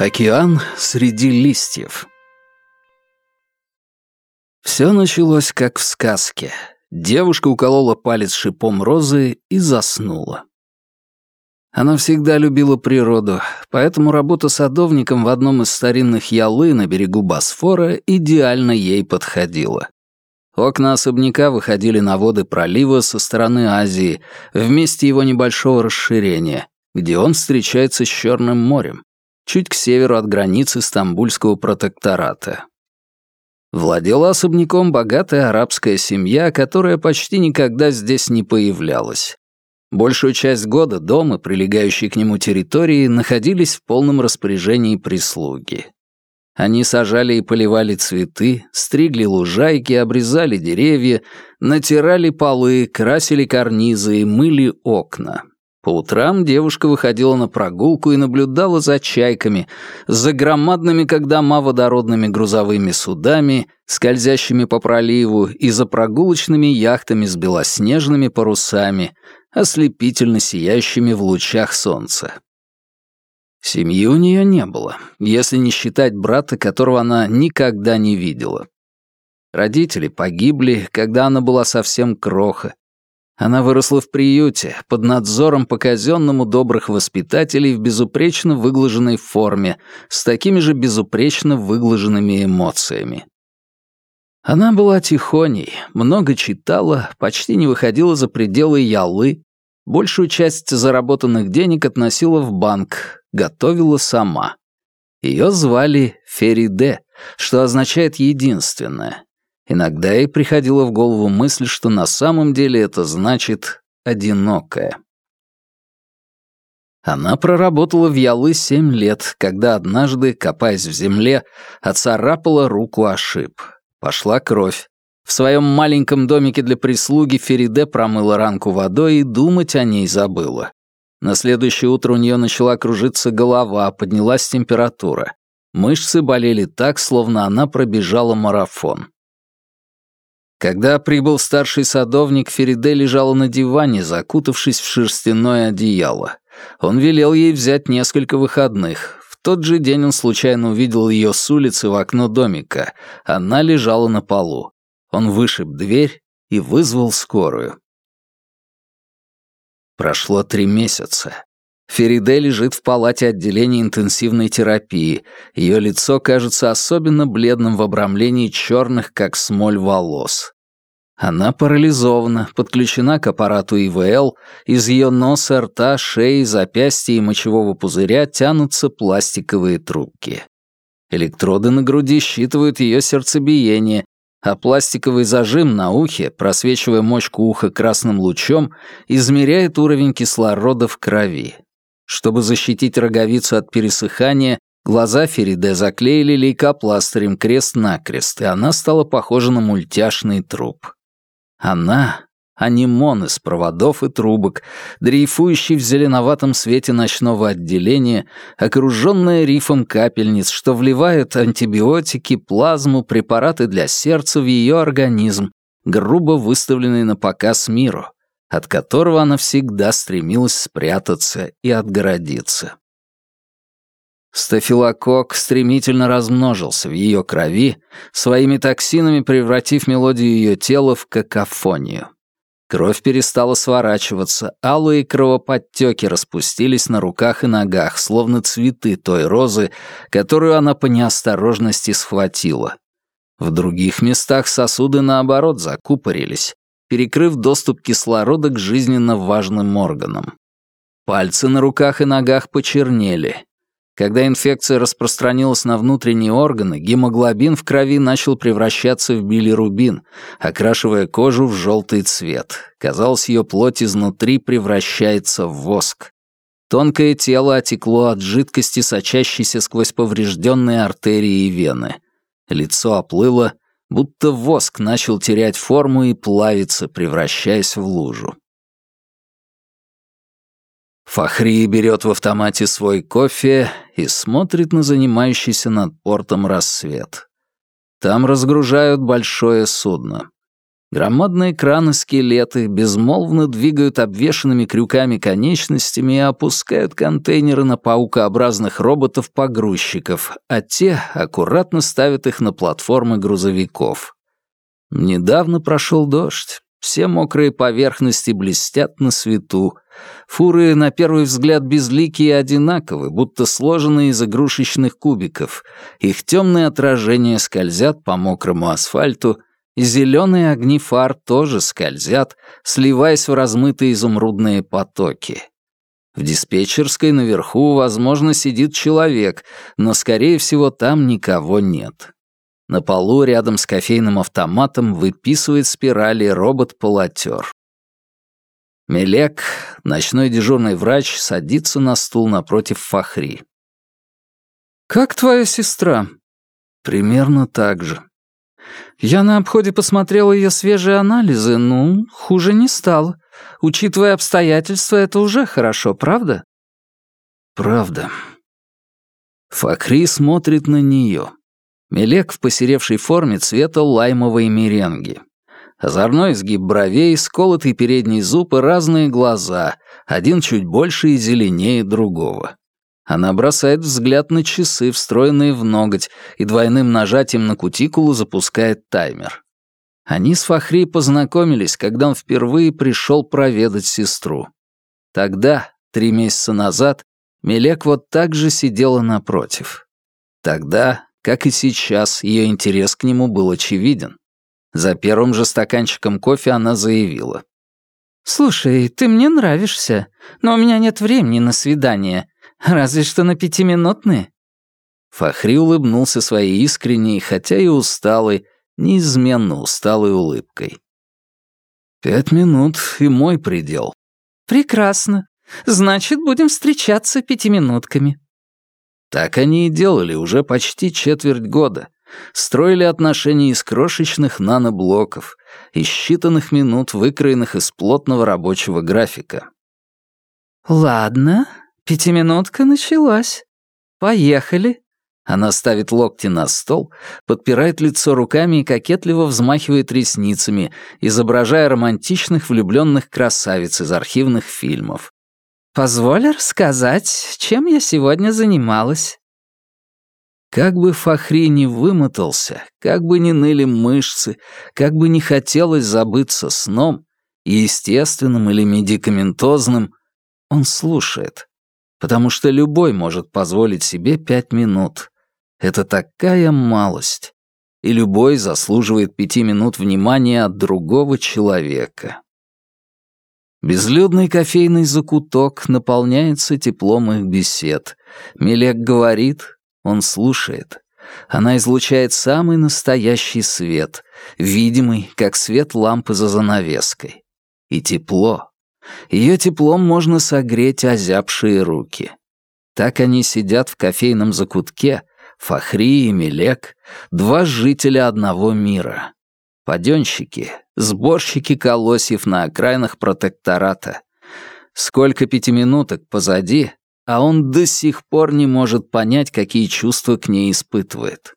Океан среди листьев. Все началось как в сказке. Девушка уколола палец шипом розы и заснула. Она всегда любила природу, поэтому работа садовником в одном из старинных ялы на берегу Босфора идеально ей подходила. Окна особняка выходили на воды пролива со стороны Азии, в месте его небольшого расширения, где он встречается с Черным морем, чуть к северу от границы Стамбульского протектората. Владела особняком богатая арабская семья, которая почти никогда здесь не появлялась. Большую часть года дом и прилегающие к нему территории находились в полном распоряжении прислуги. Они сажали и поливали цветы, стригли лужайки, обрезали деревья, натирали полы, красили карнизы и мыли окна. По утрам девушка выходила на прогулку и наблюдала за чайками, за громадными, как дома, водородными грузовыми судами, скользящими по проливу, и за прогулочными яхтами с белоснежными парусами, ослепительно сияющими в лучах солнца. Семьи у нее не было, если не считать брата, которого она никогда не видела. Родители погибли, когда она была совсем кроха, она выросла в приюте, под надзором по-казенному добрых воспитателей в безупречно выглаженной форме, с такими же безупречно выглаженными эмоциями. Она была тихоней, много читала, почти не выходила за пределы ялы, большую часть заработанных денег относила в банк, готовила сама. Ее звали Фериде, что означает «единственная», Иногда ей приходила в голову мысль, что на самом деле это значит «одинокая». Она проработала в Ялы семь лет, когда однажды, копаясь в земле, оцарапала руку ошиб. Пошла кровь. В своем маленьком домике для прислуги Фериде промыла ранку водой и думать о ней забыла. На следующее утро у нее начала кружиться голова, поднялась температура. Мышцы болели так, словно она пробежала марафон. Когда прибыл старший садовник, Фериде лежала на диване, закутавшись в шерстяное одеяло. Он велел ей взять несколько выходных. В тот же день он случайно увидел ее с улицы в окно домика. Она лежала на полу. Он вышиб дверь и вызвал скорую. Прошло три месяца. Фериде лежит в палате отделения интенсивной терапии. Ее лицо кажется особенно бледным в обрамлении черных, как смоль, волос. Она парализована, подключена к аппарату ИВЛ, из ее носа, рта, шеи, запястья и мочевого пузыря тянутся пластиковые трубки. Электроды на груди считывают ее сердцебиение, а пластиковый зажим на ухе, просвечивая мочку уха красным лучом, измеряет уровень кислорода в крови. Чтобы защитить роговицу от пересыхания, глаза Фериде заклеили лейкопластырем крест-накрест, и она стала похожа на мультяшный труп. Она — анимон из проводов и трубок, дрейфующий в зеленоватом свете ночного отделения, окруженная рифом капельниц, что вливают антибиотики, плазму, препараты для сердца в ее организм, грубо выставленный на показ миру, от которого она всегда стремилась спрятаться и отгородиться. Стафилококк стремительно размножился в ее крови, своими токсинами превратив мелодию ее тела в какофонию. Кровь перестала сворачиваться, алые кровоподтеки распустились на руках и ногах, словно цветы той розы, которую она по неосторожности схватила. В других местах сосуды, наоборот, закупорились, перекрыв доступ кислорода к жизненно важным органам. Пальцы на руках и ногах почернели, когда инфекция распространилась на внутренние органы, гемоглобин в крови начал превращаться в билирубин, окрашивая кожу в желтый цвет. Казалось, ее плоть изнутри превращается в воск. Тонкое тело отекло от жидкости, сочащейся сквозь поврежденные артерии и вены. Лицо оплыло, будто воск начал терять форму и плавиться, превращаясь в лужу. Фахри берет в автомате свой кофе и смотрит на занимающийся над портом рассвет. Там разгружают большое судно. Громадные краны-скелеты безмолвно двигают обвешанными крюками конечностями и опускают контейнеры на паукообразных роботов-погрузчиков, а те аккуратно ставят их на платформы грузовиков. Недавно прошел дождь. Все мокрые поверхности блестят на свету. Фуры, на первый взгляд, безликие и одинаковы, будто сложенные из игрушечных кубиков. Их темные отражения скользят по мокрому асфальту — и зеленые огни фар тоже скользят, сливаясь в размытые изумрудные потоки. В диспетчерской наверху, возможно, сидит человек, но, скорее всего, там никого нет. На полу рядом с кофейным автоматом выписывает спирали робот-полотер. Мелек, ночной дежурный врач, садится на стул напротив Фахри. «Как твоя сестра?» «Примерно так же. Я на обходе посмотрел ее свежие анализы, ну, хуже не стало. Учитывая обстоятельства, это уже хорошо, правда? Правда. Факри смотрит на нее. Мелек в посеревшей форме цвета лаймовой меренги. Озорной изгиб бровей, сколотый передний зуб и разные глаза, один чуть больше и зеленее другого. Она бросает взгляд на часы, встроенные в ноготь, и двойным нажатием на кутикулу запускает таймер. Они с Фахри познакомились, когда он впервые пришел проведать сестру. Тогда, три месяца назад, Мелек вот так же сидела напротив. Тогда, как и сейчас, ее интерес к нему был очевиден. За первым же стаканчиком кофе она заявила. «Слушай, ты мне нравишься, но у меня нет времени на свидание. Разве что на пятиминутные». Фахри улыбнулся своей искренней, хотя и усталой, неизменно усталой улыбкой. «Пять минут и мой предел». «Прекрасно. Значит, будем встречаться пятиминутками». Так они и делали уже почти четверть года. Строили отношения из крошечных наноблоков, из считанных минут, выкроенных из плотного рабочего графика. «Ладно, Пятиминутка началась. Поехали. Она ставит локти на стол, подпирает лицо руками и кокетливо взмахивает ресницами, изображая романтичных влюбленных красавиц из архивных фильмов. «Позволь рассказать, чем я сегодня занималась?» Как бы Фахри не вымотался, как бы не ныли мышцы, как бы не хотелось забыться сном, естественным или медикаментозным, он слушает, потому что любой может позволить себе пять минут. Это такая малость. И любой заслуживает пяти минут внимания от другого человека. Безлюдный кофейный закуток наполняется теплом их бесед. Мелек говорит, он слушает. Она излучает самый настоящий свет, видимый, как свет лампы за занавеской. И тепло, ее теплом можно согреть озябшие руки. Так они сидят в кофейном закутке, Фахри и Мелек, два жителя одного мира. Паденщики, сборщики колосьев на окраинах протектората. Сколько пятиминуток позади, а он до сих пор не может понять, какие чувства к ней испытывает.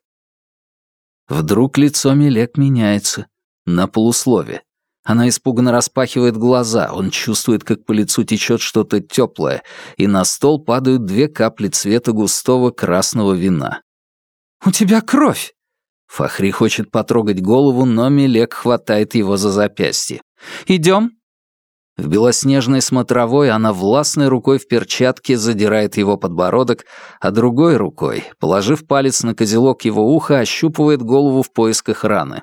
Вдруг лицо Мелек меняется, на полуслове. Она испуганно распахивает глаза, он чувствует, как по лицу течет что-то теплое, и на стол падают две капли цвета густого красного вина. «У тебя кровь!» Фахри хочет потрогать голову, но Мелек хватает его за запястье. «Идем?» В белоснежной смотровой она властной рукой в перчатке задирает его подбородок, а другой рукой, положив палец на козелок его уха, ощупывает голову в поисках раны.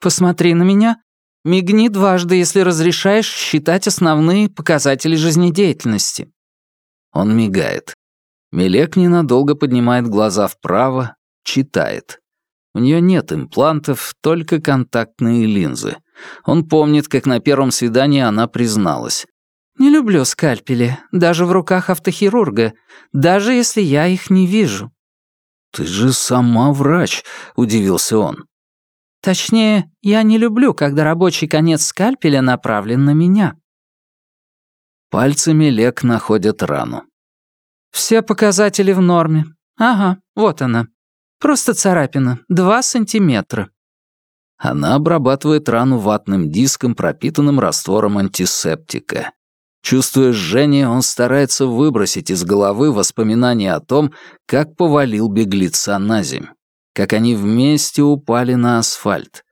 «Посмотри на меня Мигни дважды, если разрешаешь считать основные показатели жизнедеятельности». Он мигает. Мелек ненадолго поднимает глаза вправо, читает. У нее нет имплантов, только контактные линзы. Он помнит, как на первом свидании она призналась. «Не люблю скальпели, даже в руках автохирурга, даже если я их не вижу». «Ты же сама врач», — удивился он. Точнее, я не люблю, когда рабочий конец скальпеля направлен на меня. Пальцами Лек находят рану. Все показатели в норме. Ага, вот она. Просто царапина, два сантиметра. Она обрабатывает рану ватным диском, пропитанным раствором антисептика. Чувствуя жжение, он старается выбросить из головы воспоминания о том, как повалил беглеца на земь, как они вместе упали на асфальт.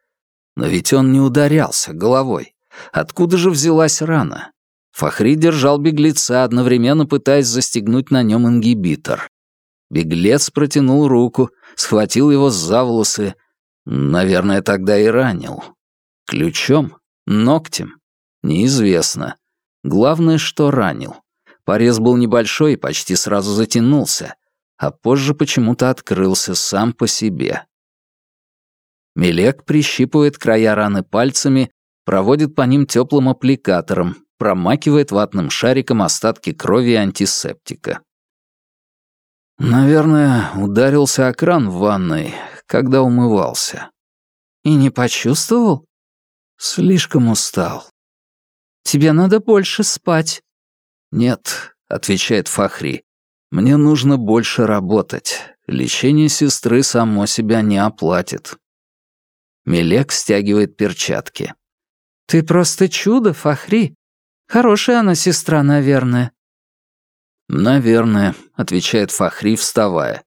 Но ведь он не ударялся головой. Откуда же взялась рана? Фахри держал беглеца, одновременно пытаясь застегнуть на нем ингибитор. Беглец протянул руку, схватил его за волосы. Наверное, тогда и ранил. Ключом? Ногтем? Неизвестно. Главное, что ранил. Порез был небольшой и почти сразу затянулся, а позже почему-то открылся сам по себе. Мелек прищипывает края раны пальцами, проводит по ним теплым аппликатором, промакивает ватным шариком остатки крови и антисептика. Наверное, ударился о кран в ванной, когда умывался. И не почувствовал? Слишком устал. Тебе надо больше спать. Нет, отвечает Фахри. Мне нужно больше работать. Лечение сестры само себя не оплатит. Мелек стягивает перчатки. Ты просто чудо, Фахри. Хорошая она сестра, наверное. «Наверное», — отвечает Фахри, вставая.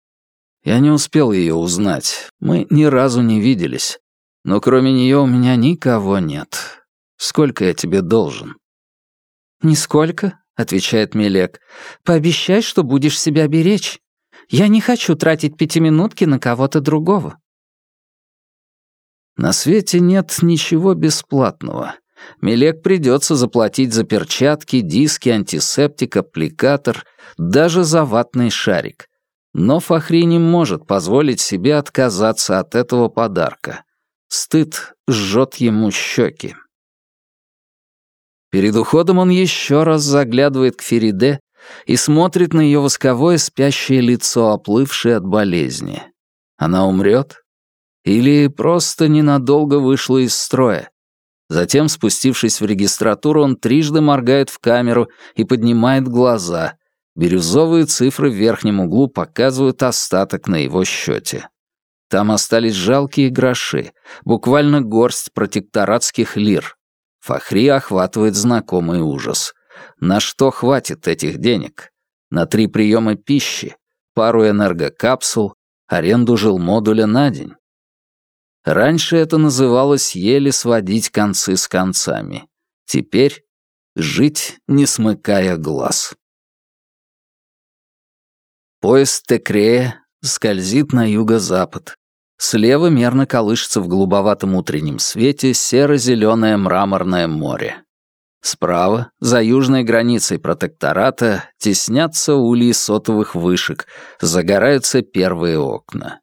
«Я не успел ее узнать. Мы ни разу не виделись. Но кроме нее у меня никого нет. Сколько я тебе должен?» «Нисколько», — отвечает Мелек. «Пообещай, что будешь себя беречь. Я не хочу тратить пятиминутки на кого-то другого». На свете нет ничего бесплатного. Мелек придется заплатить за перчатки, диски, антисептик, аппликатор, даже за ватный шарик. Но Фахри не может позволить себе отказаться от этого подарка. Стыд жжет ему щеки. Перед уходом он еще раз заглядывает к Фериде и смотрит на ее восковое спящее лицо, оплывшее от болезни. Она умрет? Или просто ненадолго вышла из строя? Затем, спустившись в регистратуру, он трижды моргает в камеру и поднимает глаза. Бирюзовые цифры в верхнем углу показывают остаток на его счете. Там остались жалкие гроши, буквально горсть протекторатских лир. Фахри охватывает знакомый ужас. На что хватит этих денег? На три приема пищи, пару энергокапсул, аренду жилмодуля на день. Раньше это называлось еле сводить концы с концами. Теперь жить, не смыкая глаз. Поезд Текрея скользит на юго-запад. Слева мерно колышется в голубоватом утреннем свете серо-зеленое мраморное море. Справа, за южной границей протектората, теснятся ульи сотовых вышек, загораются первые окна.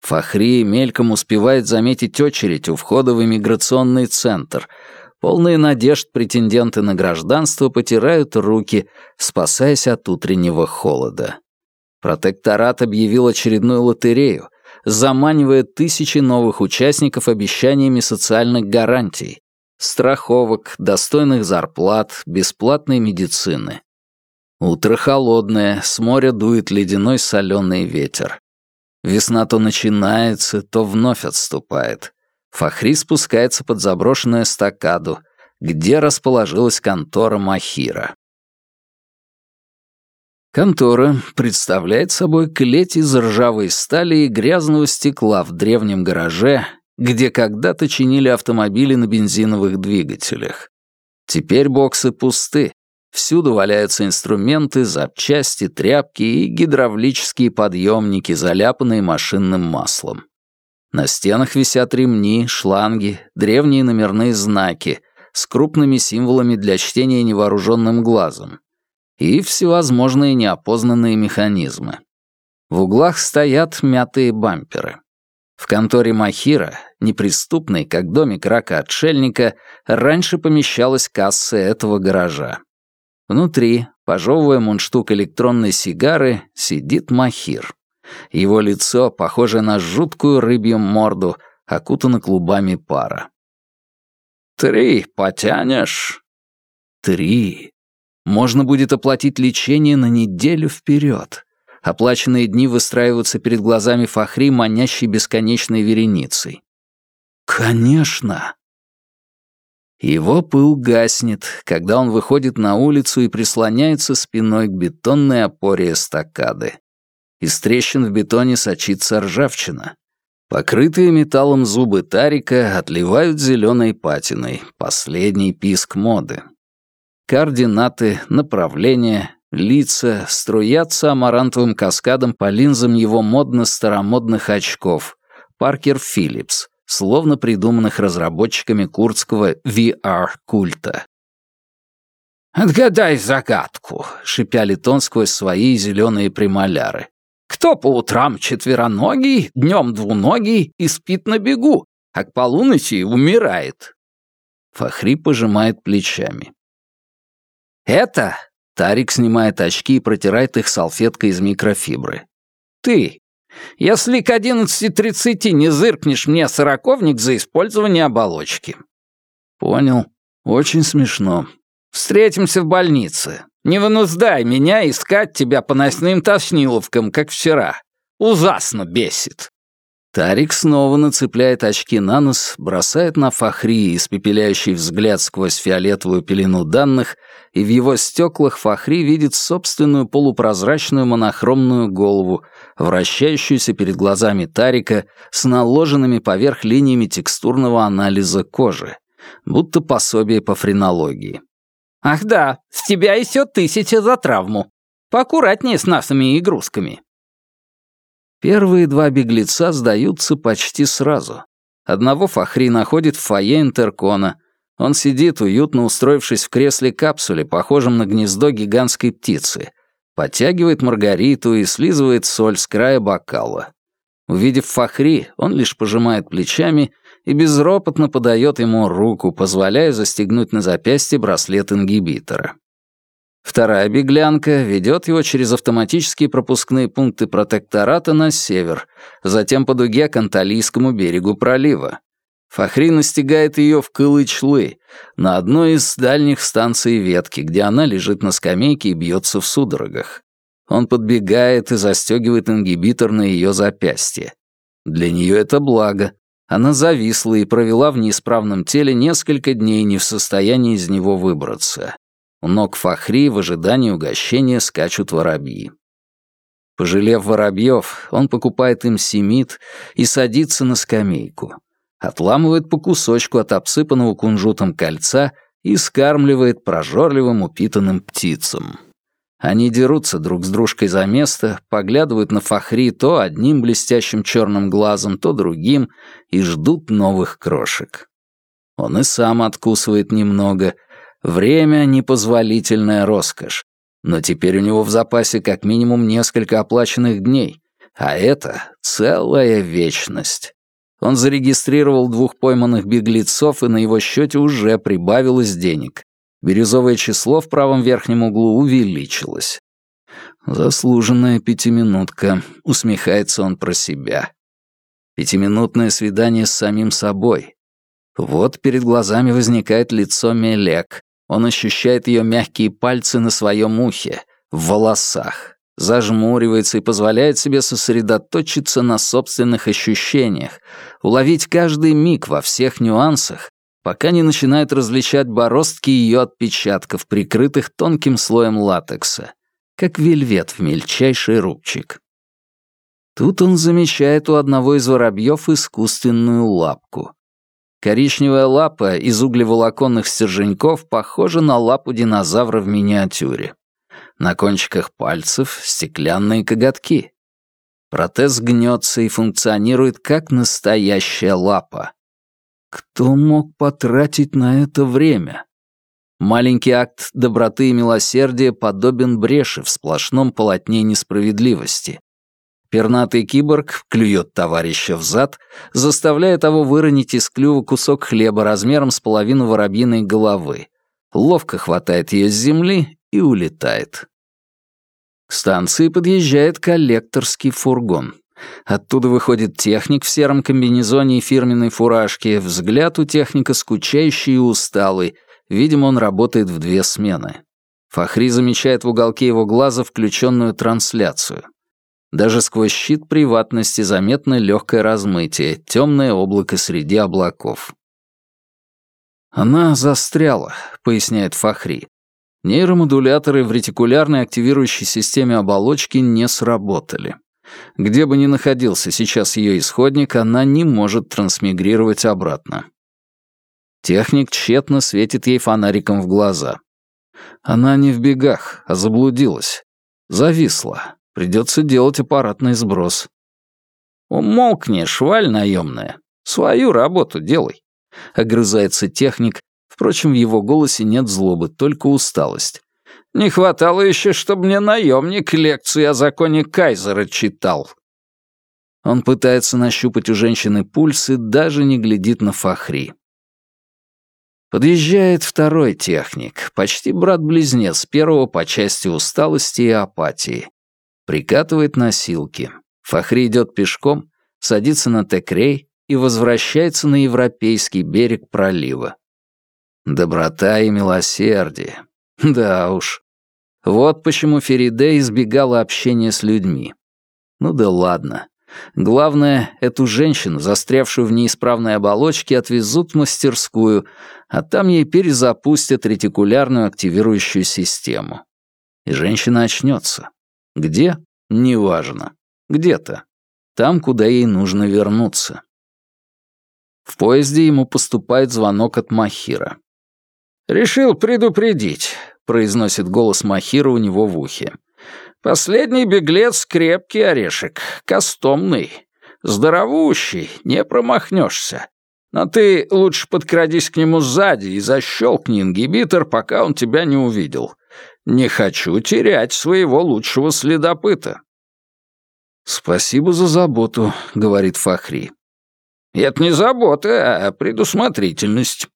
Фахри мельком успевает заметить очередь у входа в иммиграционный центр. Полные надежд претенденты на гражданство потирают руки, спасаясь от утреннего холода. Протекторат объявил очередную лотерею, заманивая тысячи новых участников обещаниями социальных гарантий, страховок, достойных зарплат, бесплатной медицины. Утро холодное, с моря дует ледяной соленый ветер. Весна то начинается, то вновь отступает. Фахри спускается под заброшенную эстакаду, где расположилась контора Махира. Контора представляет собой клеть из ржавой стали и грязного стекла в древнем гараже, где когда-то чинили автомобили на бензиновых двигателях. Теперь боксы пусты, Всюду валяются инструменты, запчасти, тряпки и гидравлические подъемники, заляпанные машинным маслом. На стенах висят ремни, шланги, древние номерные знаки с крупными символами для чтения невооруженным глазом и всевозможные неопознанные механизмы. В углах стоят мятые бамперы. В конторе Махира, неприступной, как домик рака-отшельника, раньше помещалась касса этого гаража. Внутри, пожевывая мундштук электронной сигары, сидит Махир. Его лицо, похоже на жуткую рыбью морду, окутано клубами пара. «Три потянешь?» «Три. Можно будет оплатить лечение на неделю вперед. Оплаченные дни выстраиваются перед глазами Фахри, манящей бесконечной вереницей. «Конечно!» Его пыл гаснет, когда он выходит на улицу и прислоняется спиной к бетонной опоре эстакады. Из трещин в бетоне сочится ржавчина. Покрытые металлом зубы Тарика отливают зеленой патиной, последний писк моды. Координаты, направления, лица струятся амарантовым каскадом по линзам его модно-старомодных очков, Паркер Филлипс, словно придуманных разработчиками курдского VR-культа. «Отгадай загадку», — шипя тон сквозь свои зеленые премоляры. «Кто по утрам четвероногий, днем двуногий и спит на бегу, а к полуночи умирает?» Фахри пожимает плечами. «Это...» — Тарик снимает очки и протирает их салфеткой из микрофибры. «Ты, если к 11.30 не зыркнешь мне сороковник за использование оболочки». «Понял. Очень смешно. Встретимся в больнице. Не вынуждай меня искать тебя по ночным тошниловкам, как вчера. Ужасно бесит». Тарик снова нацепляет очки на нос, бросает на Фахри испепеляющий взгляд сквозь фиолетовую пелену данных, и в его стеклах Фахри видит собственную полупрозрачную монохромную голову, вращающуюся перед глазами Тарика с наложенными поверх линиями текстурного анализа кожи, будто пособие по френологии. «Ах да, с тебя еще тысяча за травму. Поаккуратнее с нашими игрушками», Первые два беглеца сдаются почти сразу. Одного Фахри находит в фойе Интеркона. Он сидит, уютно устроившись в кресле капсуле, похожем на гнездо гигантской птицы. Подтягивает маргариту и слизывает соль с края бокала. Увидев Фахри, он лишь пожимает плечами и безропотно подает ему руку, позволяя застегнуть на запястье браслет ингибитора. Вторая беглянка ведет его через автоматические пропускные пункты протектората на север, затем по дуге к Анталийскому берегу пролива. Фахри настигает ее в Кылычлы, на одной из дальних станций ветки, где она лежит на скамейке и бьется в судорогах. Он подбегает и застегивает ингибитор на ее запястье. Для нее это благо. Она зависла и провела в неисправном теле несколько дней не в состоянии из него выбраться. У ног Фахри в ожидании угощения скачут воробьи. Пожалев воробьев, он покупает им семит и садится на скамейку. Отламывает по кусочку от обсыпанного кунжутом кольца и скармливает прожорливым упитанным птицам. Они дерутся друг с дружкой за место, поглядывают на Фахри то одним блестящим черным глазом, то другим и ждут новых крошек. Он и сам откусывает немного — Время — непозволительная роскошь. Но теперь у него в запасе как минимум несколько оплаченных дней, а это целая вечность. Он зарегистрировал двух пойманных беглецов, и на его счете уже прибавилось денег. Бирюзовое число в правом верхнем углу увеличилось. «Заслуженная пятиминутка», — усмехается он про себя. Пятиминутное свидание с самим собой. Вот перед глазами возникает лицо Мелек, он ощущает ее мягкие пальцы на своем ухе, в волосах, зажмуривается и позволяет себе сосредоточиться на собственных ощущениях, уловить каждый миг во всех нюансах, пока не начинает различать бороздки ее отпечатков, прикрытых тонким слоем латекса, как вельвет в мельчайший рубчик. Тут он замечает у одного из воробьев искусственную лапку. Коричневая лапа из углеволоконных стерженьков похожа на лапу динозавра в миниатюре. На кончиках пальцев стеклянные коготки. Протез гнется и функционирует как настоящая лапа. Кто мог потратить на это время? Маленький акт доброты и милосердия подобен бреши в сплошном полотне несправедливости. Пернатый киборг клюет товарища в зад, заставляя того выронить из клюва кусок хлеба размером с половину воробьиной головы. Ловко хватает ее с земли и улетает. К станции подъезжает коллекторский фургон. Оттуда выходит техник в сером комбинезоне и фирменной фуражке, взгляд у техника скучающий и усталый, видимо, он работает в две смены. Фахри замечает в уголке его глаза включенную трансляцию. Даже сквозь щит приватности заметно легкое размытие, темное облако среди облаков. «Она застряла», — поясняет Фахри. Нейромодуляторы в ретикулярной активирующей системе оболочки не сработали. Где бы ни находился сейчас ее исходник, она не может трансмигрировать обратно. Техник тщетно светит ей фонариком в глаза. Она не в бегах, а заблудилась. Зависла. Придется делать аппаратный сброс. «Умолкни, шваль наемная. Свою работу делай», — огрызается техник. Впрочем, в его голосе нет злобы, только усталость. «Не хватало еще, чтобы мне наемник лекции о законе Кайзера читал». Он пытается нащупать у женщины пульс и даже не глядит на Фахри. Подъезжает второй техник, почти брат-близнец первого по части усталости и апатии. Прикатывает носилки. Фахри идет пешком, садится на Текрей и возвращается на европейский берег пролива. Доброта и милосердие. Да уж. Вот почему Фериде избегала общения с людьми. Ну да ладно. Главное, эту женщину, застрявшую в неисправной оболочке, отвезут в мастерскую, а там ей перезапустят ретикулярную активирующую систему. И женщина очнется. Где? Неважно. Где-то. Там, куда ей нужно вернуться. В поезде ему поступает звонок от Махира. «Решил предупредить», — произносит голос Махира у него в ухе. Последний беглец — крепкий орешек, кастомный, здоровущий, не промахнешься. Но ты лучше подкрадись к нему сзади и защелкни ингибитор, пока он тебя не увидел. Не хочу терять своего лучшего следопыта». «Спасибо за заботу», — говорит Фахри. «Это не забота, а предусмотрительность».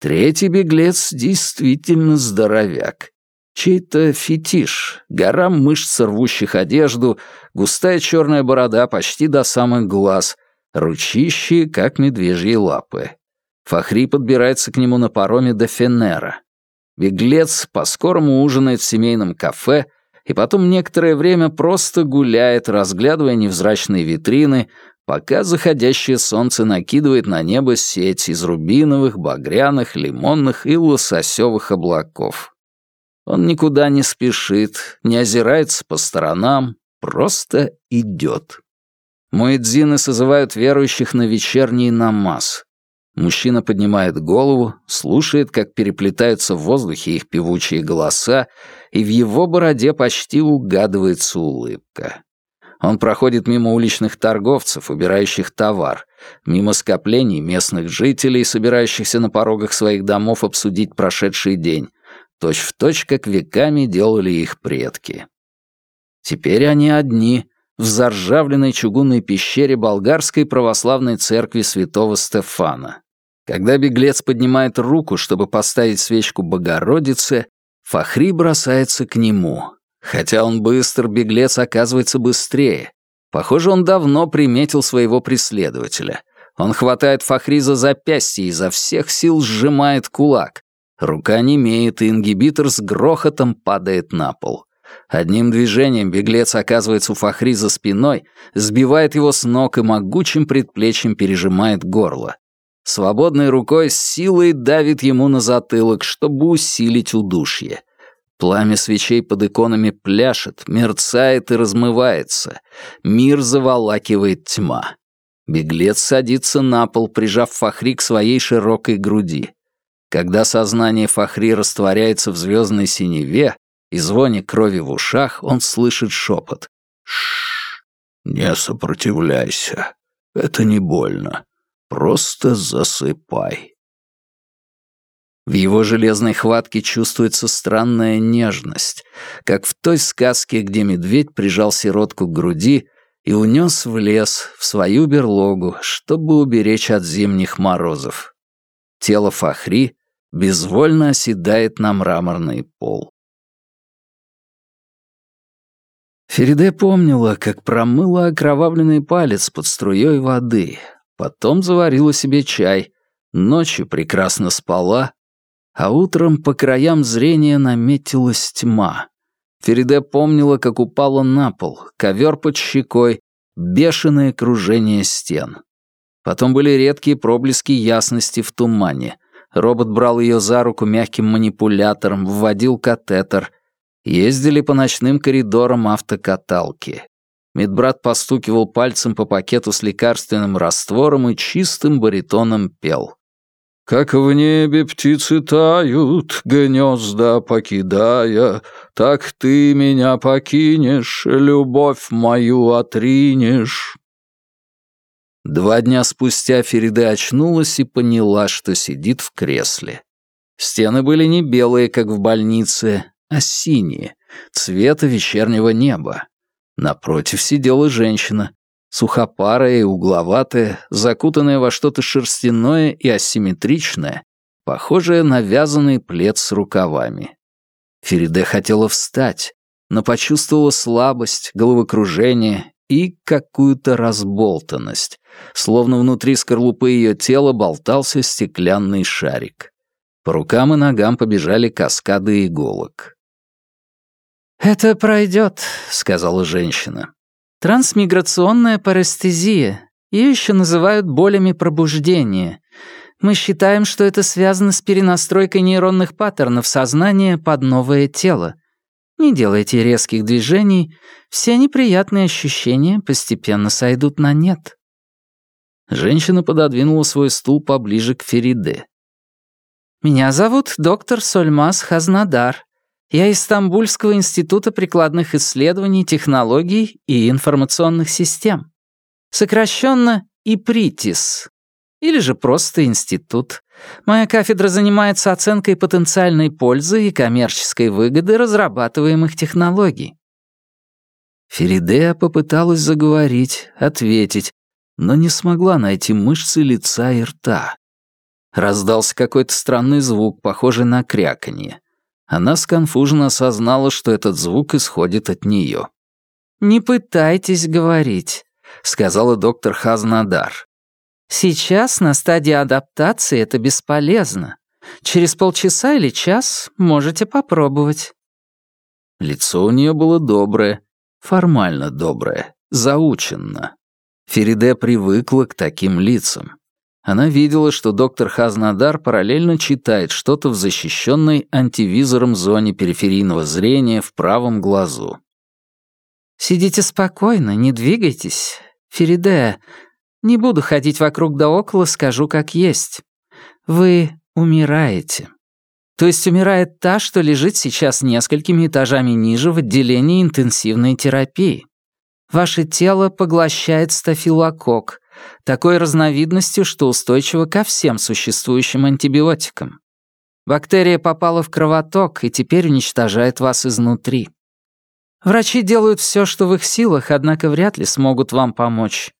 Третий беглец действительно здоровяк. Чей-то фетиш, гора мышц, рвущих одежду, густая черная борода почти до самых глаз, ручищи, как медвежьи лапы. Фахри подбирается к нему на пароме до Фенера. Беглец по-скорому ужинает в семейном кафе и потом некоторое время просто гуляет, разглядывая невзрачные витрины, пока заходящее солнце накидывает на небо сеть из рубиновых, багряных, лимонных и лососевых облаков. Он никуда не спешит, не озирается по сторонам, просто идет. Муэдзины созывают верующих на вечерний намаз. Мужчина поднимает голову, слушает, как переплетаются в воздухе их певучие голоса, и в его бороде почти угадывается улыбка. Он проходит мимо уличных торговцев, убирающих товар, мимо скоплений местных жителей, собирающихся на порогах своих домов обсудить прошедший день, точь-в-точь, как веками делали их предки. Теперь они одни в заржавленной чугунной пещере болгарской православной церкви святого Стефана. Когда беглец поднимает руку, чтобы поставить свечку Богородице, Фахри бросается к нему. Хотя он быстр, беглец оказывается быстрее. Похоже, он давно приметил своего преследователя. Он хватает Фахри за запястье и изо всех сил сжимает кулак. Рука немеет, и ингибитор с грохотом падает на пол. Одним движением беглец оказывается у Фахри за спиной, сбивает его с ног и могучим предплечьем пережимает горло. Свободной рукой с силой давит ему на затылок, чтобы усилить удушье. Пламя свечей под иконами пляшет, мерцает и размывается. Мир заволакивает тьма. Беглец садится на пол, прижав Фахри к своей широкой груди. Когда сознание Фахри растворяется в звездной синеве и звоне крови в ушах, он слышит шепот. «Шш, не сопротивляйся. Это не больно. Просто засыпай». В его железной хватке чувствуется странная нежность, как в той сказке, где медведь прижал сиротку к груди и унес в лес, в свою берлогу, чтобы уберечь от зимних морозов. Тело Фахри безвольно оседает на мраморный пол. Фериде помнила, как промыла окровавленный палец под струей воды, потом заварила себе чай, ночью прекрасно спала, а утром по краям зрения наметилась тьма. Фериде помнила, как упала на пол, ковер под щекой, бешеное кружение стен. Потом были редкие проблески ясности в тумане. Робот брал ее за руку мягким манипулятором, вводил катетер. Ездили по ночным коридорам автокаталки. Медбрат постукивал пальцем по пакету с лекарственным раствором и чистым баритоном пел. Как в небе птицы тают, гнезда покидая, Так ты меня покинешь, любовь мою отринешь. Два дня спустя Фериде очнулась и поняла, что сидит в кресле. Стены были не белые, как в больнице, а синие, цвета вечернего неба. Напротив сидела женщина, сухопарая и угловатая, закутанная во что-то шерстяное и асимметричное, похожее на вязаный плед с рукавами. Фериде хотела встать, но почувствовала слабость, головокружение и какую-то разболтанность, словно внутри скорлупы ее тела болтался стеклянный шарик. По рукам и ногам побежали каскады иголок. «Это пройдет», — сказала женщина. «Трансмиграционная парестезия. Ее еще называют болями пробуждения. Мы считаем, что это связано с перенастройкой нейронных паттернов сознания под новое тело. Не делайте резких движений, все неприятные ощущения постепенно сойдут на нет». Женщина пододвинула свой стул поближе к Фериде. «Меня зовут доктор Сольмас Хазнадар. Я из Стамбульского института прикладных исследований, технологий и информационных систем. Сокращенно ИПРИТИС. Или же просто институт. Моя кафедра занимается оценкой потенциальной пользы и коммерческой выгоды разрабатываемых технологий. Феридея попыталась заговорить, ответить, но не смогла найти мышцы лица и рта. Раздался какой-то странный звук, похожий на кряканье. Она сконфуженно осознала, что этот звук исходит от нее. «Не пытайтесь говорить», — сказала доктор Хазнадар. «Сейчас на стадии адаптации это бесполезно. Через полчаса или час можете попробовать». Лицо у нее было доброе, формально доброе, заученно. Фериде привыкла к таким лицам. Она видела, что доктор Хазнадар параллельно читает что-то в защищенной антивизором зоне периферийного зрения в правом глазу. «Сидите спокойно, не двигайтесь. Фериде, не буду ходить вокруг да около, скажу как есть. Вы умираете. То есть умирает та, что лежит сейчас несколькими этажами ниже в отделении интенсивной терапии. Ваше тело поглощает стафилококк, такой разновидностью, что устойчива ко всем существующим антибиотикам. Бактерия попала в кровоток и теперь уничтожает вас изнутри. Врачи делают все, что в их силах, однако вряд ли смогут вам помочь.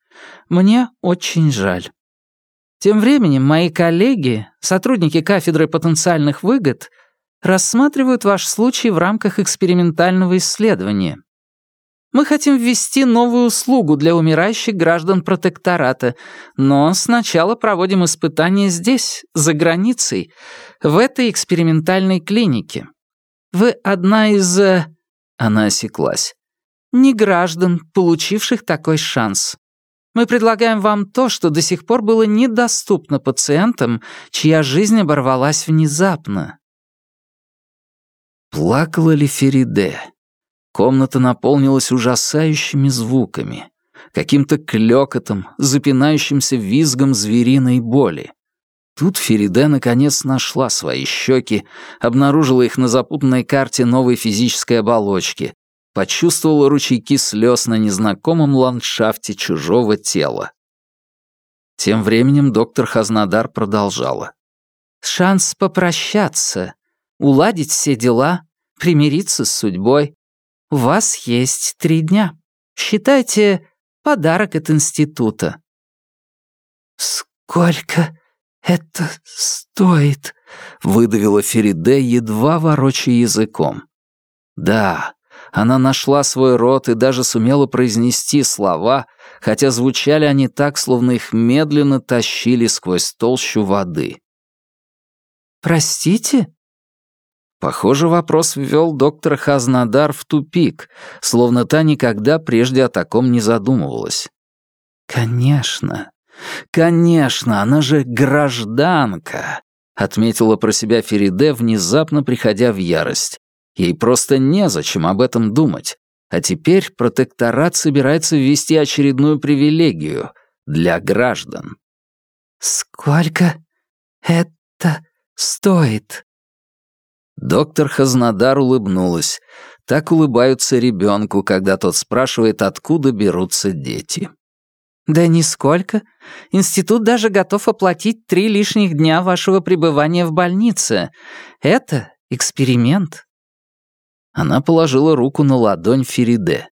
Мне очень жаль. Тем временем мои коллеги, сотрудники кафедры потенциальных выгод, рассматривают ваш случай в рамках экспериментального исследования. Мы хотим ввести новую услугу для умирающих граждан протектората, но сначала проводим испытания здесь, за границей, в этой экспериментальной клинике. Вы одна из...» э, Она осеклась. «Не граждан, получивших такой шанс. Мы предлагаем вам то, что до сих пор было недоступно пациентам, чья жизнь оборвалась внезапно». Плакала ли Фериде? Комната наполнилась ужасающими звуками, каким-то клёкотом, запинающимся визгом звериной боли. Тут Фериде наконец нашла свои щеки, обнаружила их на запутанной карте новой физической оболочки, почувствовала ручейки слез на незнакомом ландшафте чужого тела. Тем временем доктор Хазнадар продолжала. «Шанс попрощаться, уладить все дела, примириться с судьбой, у вас есть три дня. Считайте подарок от института». «Сколько это стоит?» — выдавила Фериде, едва ворочая языком. «Да, она нашла свой рот и даже сумела произнести слова, хотя звучали они так, словно их медленно тащили сквозь толщу воды. «Простите?» Похоже, вопрос ввел доктора Хазнадар в тупик, словно та никогда прежде о таком не задумывалась. «Конечно, конечно, она же гражданка», — отметила про себя Фериде, внезапно приходя в ярость. Ей просто незачем об этом думать. А теперь протекторат собирается ввести очередную привилегию для граждан. «Сколько это стоит?» Доктор Хазнадар улыбнулась. Так улыбаются ребенку, когда тот спрашивает, откуда берутся дети. «Да нисколько. Институт даже готов оплатить три лишних дня вашего пребывания в больнице. Это эксперимент». Она положила руку на ладонь Фериде.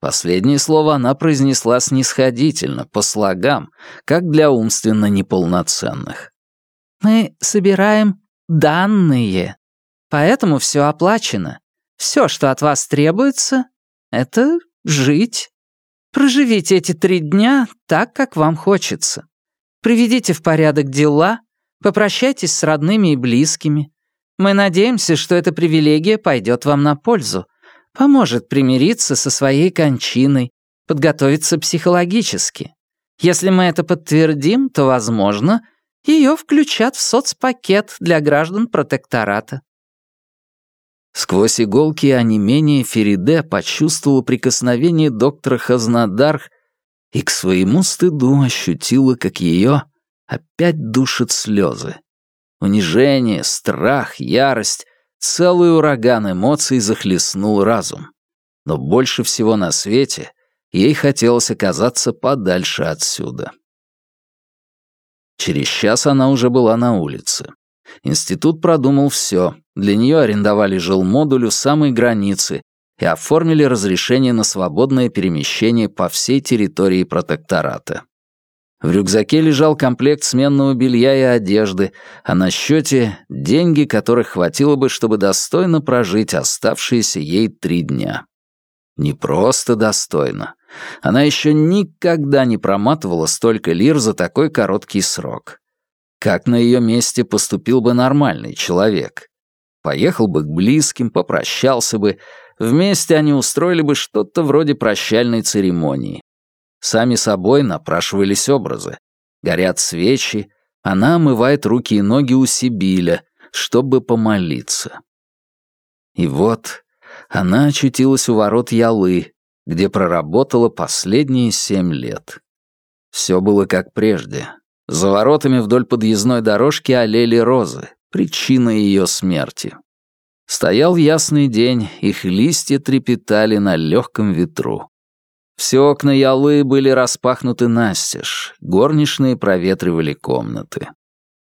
Последнее слово она произнесла снисходительно, по слогам, как для умственно неполноценных. «Мы собираем данные», Поэтому все оплачено. Все, что от вас требуется, это жить. Проживите эти три дня так, как вам хочется. Приведите в порядок дела, попрощайтесь с родными и близкими. Мы надеемся, что эта привилегия пойдет вам на пользу, поможет примириться со своей кончиной, подготовиться психологически. Если мы это подтвердим, то, возможно, ее включат в соцпакет для граждан протектората. Сквозь иголки и онемение Фериде почувствовала прикосновение доктора Хазнадарх и к своему стыду ощутила, как ее опять душат слезы. Унижение, страх, ярость, целый ураган эмоций захлестнул разум. Но больше всего на свете ей хотелось оказаться подальше отсюда. Через час она уже была на улице. Институт продумал все. Для нее арендовали жилмодуль у самой границы и оформили разрешение на свободное перемещение по всей территории протектората. В рюкзаке лежал комплект сменного белья и одежды, а на счете — деньги, которых хватило бы, чтобы достойно прожить оставшиеся ей три дня. Не просто достойно. Она еще никогда не проматывала столько лир за такой короткий срок. Как на ее месте поступил бы нормальный человек? Поехал бы к близким, попрощался бы, вместе они устроили бы что-то вроде прощальной церемонии. Сами собой напрашивались образы. Горят свечи, она омывает руки и ноги у Сибиля, чтобы помолиться. И вот она очутилась у ворот Ялы, где проработала последние семь лет. Все было как прежде, за воротами вдоль подъездной дорожки олели розы, причина ее смерти. Стоял ясный день, их листья трепетали на легком ветру. Все окна ялы были распахнуты настежь, горничные проветривали комнаты.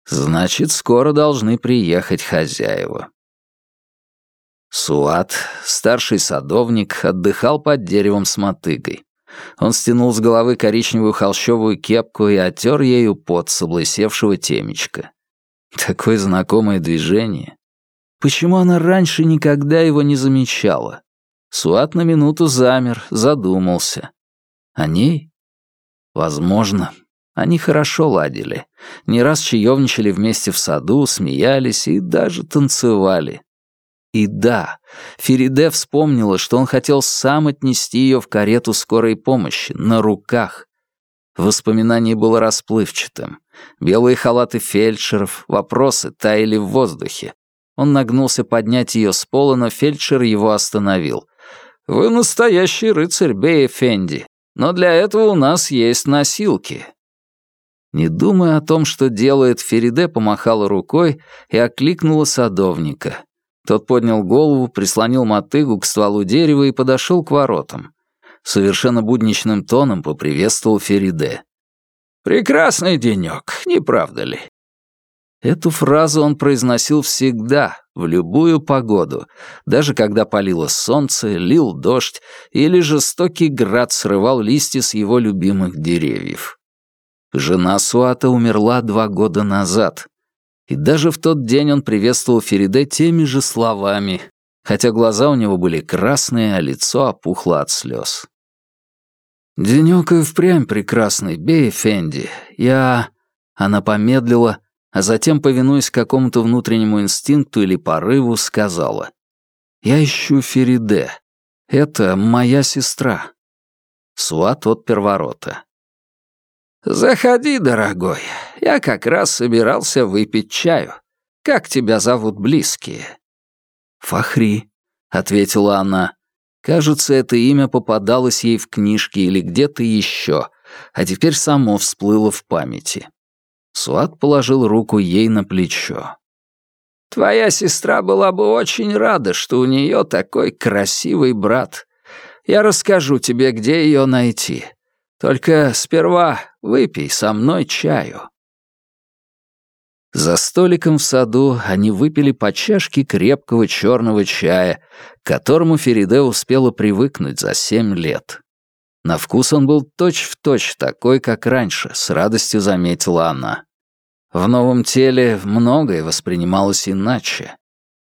Значит, скоро должны приехать хозяева. Суат, старший садовник, отдыхал под деревом с мотыгой. Он стянул с головы коричневую холщовую кепку и оттер ею пот с облысевшего темечка. Такое знакомое движение. Почему она раньше никогда его не замечала? Суат на минуту замер, задумался. О ней? Возможно. Они хорошо ладили. Не раз чаевничали вместе в саду, смеялись и даже танцевали. И да, Фериде вспомнила, что он хотел сам отнести ее в карету скорой помощи, на руках. Воспоминание было расплывчатым. Белые халаты фельдшеров, вопросы таяли в воздухе. Он нагнулся поднять ее с пола, но фельдшер его остановил. «Вы настоящий рыцарь, Бей Фенди, но для этого у нас есть носилки». Не думая о том, что делает, Фериде помахала рукой и окликнула садовника. Тот поднял голову, прислонил мотыгу к стволу дерева и подошел к воротам. Совершенно будничным тоном поприветствовал Фериде. «Прекрасный денек, не правда ли?» Эту фразу он произносил всегда, в любую погоду, даже когда палило солнце, лил дождь или жестокий град срывал листья с его любимых деревьев. Жена Суата умерла два года назад, и даже в тот день он приветствовал Фериде теми же словами, хотя глаза у него были красные, а лицо опухло от слез. «Денёк и впрямь прекрасный, бей, Фенди. Я...» Она помедлила, а затем, повинуясь какому-то внутреннему инстинкту или порыву, сказала. «Я ищу Фериде. Это моя сестра». Суат отпер ворота. «Заходи, дорогой. Я как раз собирался выпить чаю. Как тебя зовут близкие?» «Фахри», — ответила она. Кажется, это имя попадалось ей в книжке или где-то еще, а теперь само всплыло в памяти. Суат положил руку ей на плечо. «Твоя сестра была бы очень рада, что у нее такой красивый брат. Я расскажу тебе, где ее найти. Только сперва выпей со мной чаю». За столиком в саду они выпили по чашке крепкого черного чая, к которому Фериде успела привыкнуть за семь лет. На вкус он был точь-в-точь точь такой, как раньше, с радостью заметила она. В новом теле многое воспринималось иначе.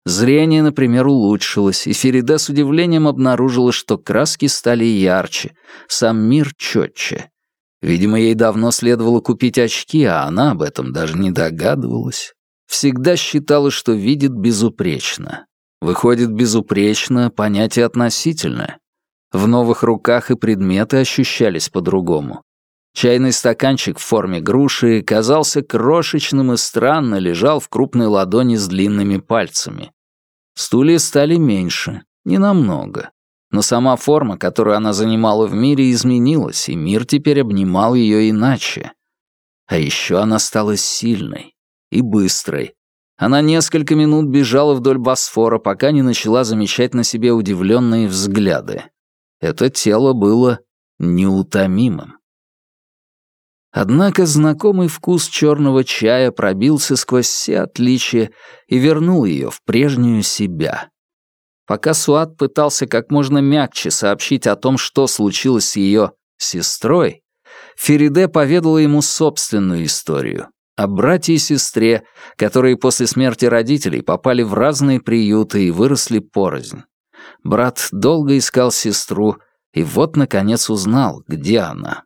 Зрение, например, улучшилось, и Фериде с удивлением обнаружила, что краски стали ярче, сам мир четче. Видимо, ей давно следовало купить очки, а она об этом даже не догадывалась. Всегда считала, что видит безупречно. Выходит, безупречно — понятие относительное. В новых руках и предметы ощущались по-другому. Чайный стаканчик в форме груши казался крошечным и странно лежал в крупной ладони с длинными пальцами. Стулья стали меньше, ненамного. Но сама форма, которую она занимала в мире, изменилась, и мир теперь обнимал ее иначе. А еще она стала сильной и быстрой. Она несколько минут бежала вдоль Босфора, пока не начала замечать на себе удивленные взгляды. Это тело было неутомимым. Однако знакомый вкус черного чая пробился сквозь все отличия и вернул ее в прежнюю себя. Пока Суат пытался как можно мягче сообщить о том, что случилось с ее сестрой, Фериде поведала ему собственную историю о брате и сестре, которые после смерти родителей попали в разные приюты и выросли порознь. Брат долго искал сестру и вот, наконец, узнал, где она.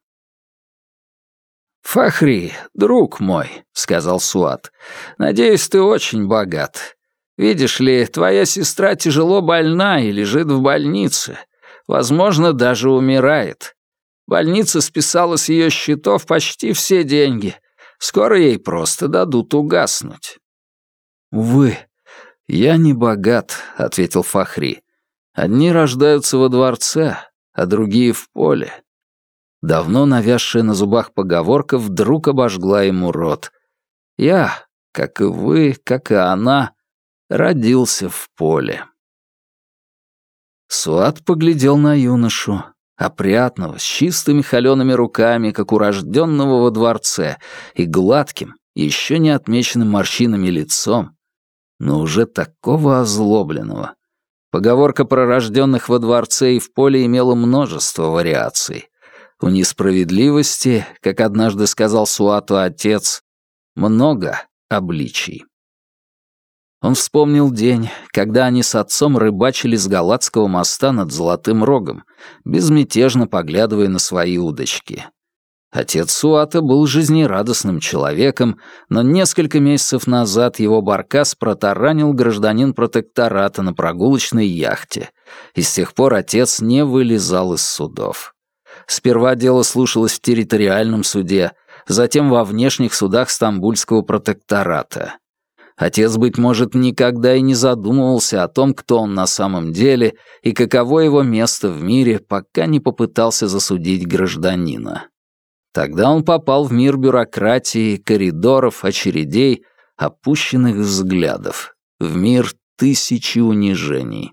«Фахри, друг мой», — сказал Суат, — «надеюсь, ты очень богат. Видишь ли, твоя сестра тяжело больна и лежит в больнице. Возможно, даже умирает. Больница списала с ее счетов почти все деньги. Скоро ей просто дадут угаснуть». «Увы, я не богат», — ответил Фахри. «Одни рождаются во дворце, а другие в поле». Давно навязшая на зубах поговорка вдруг обожгла ему рот. «Я, как и вы, как и она, родился в поле. Суат поглядел на юношу, опрятного, с чистыми холеными руками, как у рожденного во дворце, и гладким, еще не отмеченным морщинами лицом, но уже такого озлобленного. Поговорка про рожденных во дворце и в поле имела множество вариаций. У несправедливости, как однажды сказал Суату отец, много обличий. Он вспомнил день, когда они с отцом рыбачили с Галатского моста над Золотым Рогом, безмятежно поглядывая на свои удочки. Отец Суата был жизнерадостным человеком, но несколько месяцев назад его баркас протаранил гражданин протектората на прогулочной яхте, и с тех пор отец не вылезал из судов. Сперва дело слушалось в территориальном суде, затем во внешних судах Стамбульского протектората. Отец, быть может, никогда и не задумывался о том, кто он на самом деле и каково его место в мире, пока не попытался засудить гражданина. Тогда он попал в мир бюрократии, коридоров, очередей, опущенных взглядов, в мир тысячи унижений.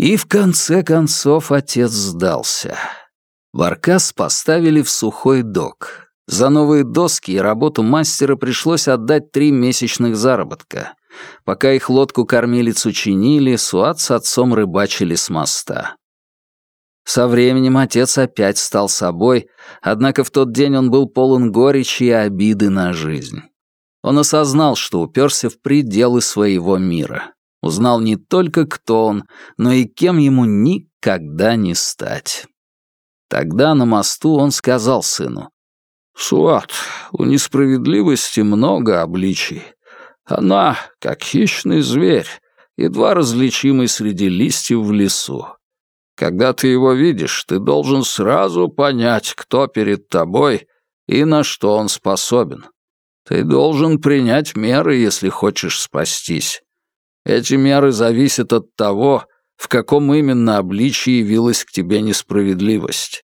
И в конце концов отец сдался. Баркас поставили в сухой док, за новые доски и работу мастера пришлось отдать три месячных заработка. Пока их лодку-кормилицу чинили, Суат с отцом рыбачили с моста. Со временем отец опять стал собой, однако в тот день он был полон горечи и обиды на жизнь. Он осознал, что уперся в пределы своего мира. Узнал не только, кто он, но и кем ему никогда не стать. Тогда на мосту он сказал сыну, Суат, у несправедливости много обличий. Она, как хищный зверь, едва различимый среди листьев в лесу. Когда ты его видишь, ты должен сразу понять, кто перед тобой и на что он способен. Ты должен принять меры, если хочешь спастись. Эти меры зависят от того, в каком именно обличии явилась к тебе несправедливость.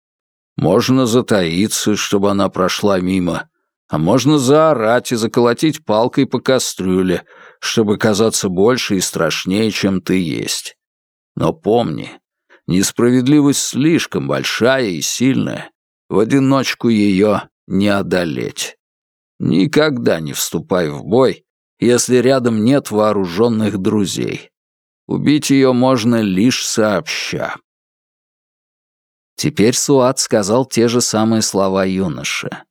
Можно затаиться, чтобы она прошла мимо, а можно заорать и заколотить палкой по кастрюле, чтобы казаться больше и страшнее, чем ты есть. Но помни, несправедливость слишком большая и сильная, в одиночку ее не одолеть. Никогда не вступай в бой, если рядом нет вооруженных друзей. Убить ее можно лишь сообща. Теперь Суат сказал те же самые слова юноше.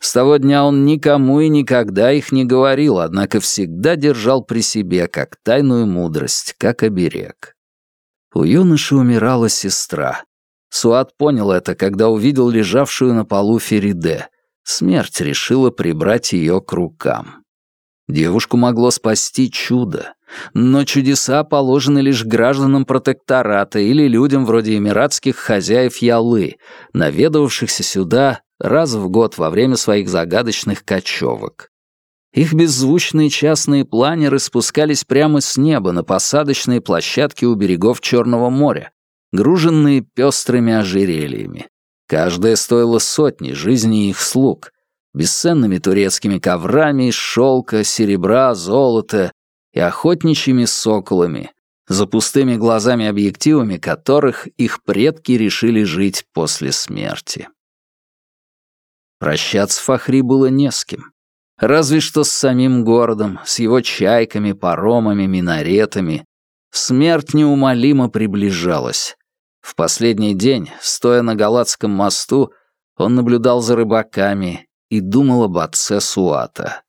С того дня он никому и никогда их не говорил, однако всегда держал при себе как тайную мудрость, как оберег. У юноши умирала сестра. Суат понял это, когда увидел лежавшую на полу Фериде. Смерть решила прибрать ее к рукам. Девушку могло спасти чудо, но чудеса положены лишь гражданам протектората или людям вроде эмиратских хозяев Ялы, наведывавшихся сюда раз в год во время своих загадочных кочевок. Их беззвучные частные планеры спускались прямо с неба на посадочные площадки у берегов Черного моря, груженные пестрыми ожерельями. Каждая стоила сотни жизней их слуг, бесценными турецкими коврами из шелка, серебра, золота и охотничьими соколами, за пустыми глазами-объективами которых их предки решили жить после смерти. Прощаться Фахри было не с кем. Разве что с самим городом, с его чайками, паромами, минаретами. Смерть неумолимо приближалась. В последний день, стоя на Галатском мосту, он наблюдал за рыбаками и думал об отце Суата.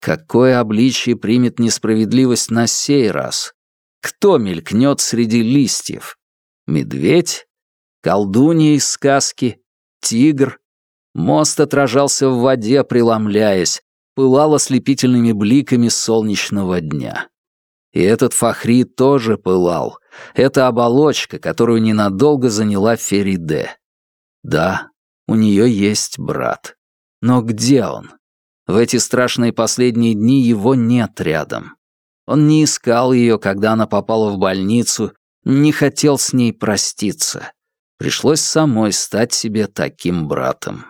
Какое обличие примет несправедливость на сей раз? Кто мелькнет среди листьев? Медведь? Колдунья из сказки? Тигр? Мост отражался в воде, преломляясь, пылал ослепительными бликами солнечного дня. И этот Фахри тоже пылал. Это оболочка, которую ненадолго заняла Фериде. Да, у нее есть брат. Но где он? В эти страшные последние дни его нет рядом. Он не искал ее, когда она попала в больницу, не хотел с ней проститься. Пришлось самой стать себе таким братом.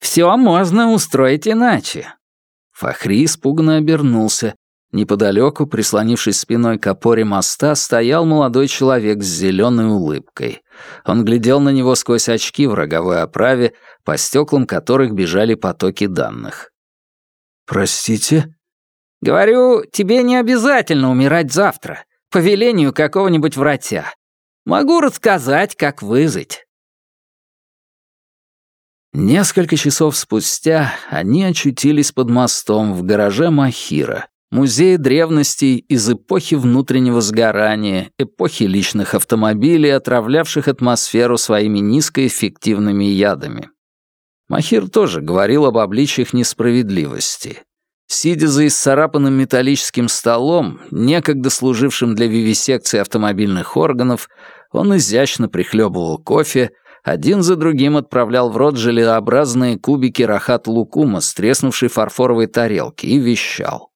«Все можно устроить иначе». Фахри испуганно обернулся. Неподалеку, прислонившись спиной к опоре моста, стоял молодой человек с зеленой улыбкой. Он глядел на него сквозь очки в роговой оправе, по стеклам которых бежали потоки данных. «Простите?» «Говорю, тебе не обязательно умирать завтра, по велению какого-нибудь врача. Могу рассказать, как выжить». Несколько часов спустя они очутились под мостом в гараже Махира, музее древностей из эпохи внутреннего сгорания, эпохи личных автомобилей, отравлявших атмосферу своими низкоэффективными ядами. Махир тоже говорил об обличиях несправедливости. Сидя за исцарапанным металлическим столом, некогда служившим для вивисекции автомобильных органов, он изящно прихлебывал кофе, один за другим отправлял в рот желеобразные кубики рахат-лукума с треснувшей фарфоровой тарелки и вещал.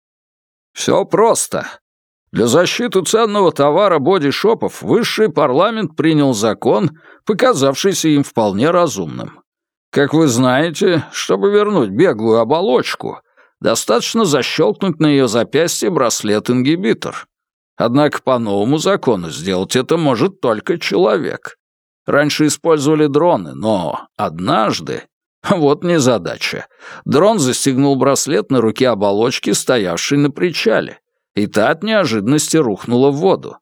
«Все просто. Для защиты ценного товара бодишопов высший парламент принял закон, показавшийся им вполне разумным. Как вы знаете, чтобы вернуть беглую оболочку, достаточно защелкнуть на ее запястье браслет-ингибитор. Однако по новому закону сделать это может только человек. Раньше использовали дроны, но однажды... Вот незадача. Дрон застегнул браслет на руке оболочки, стоявшей на причале, и та от неожиданности рухнула в воду.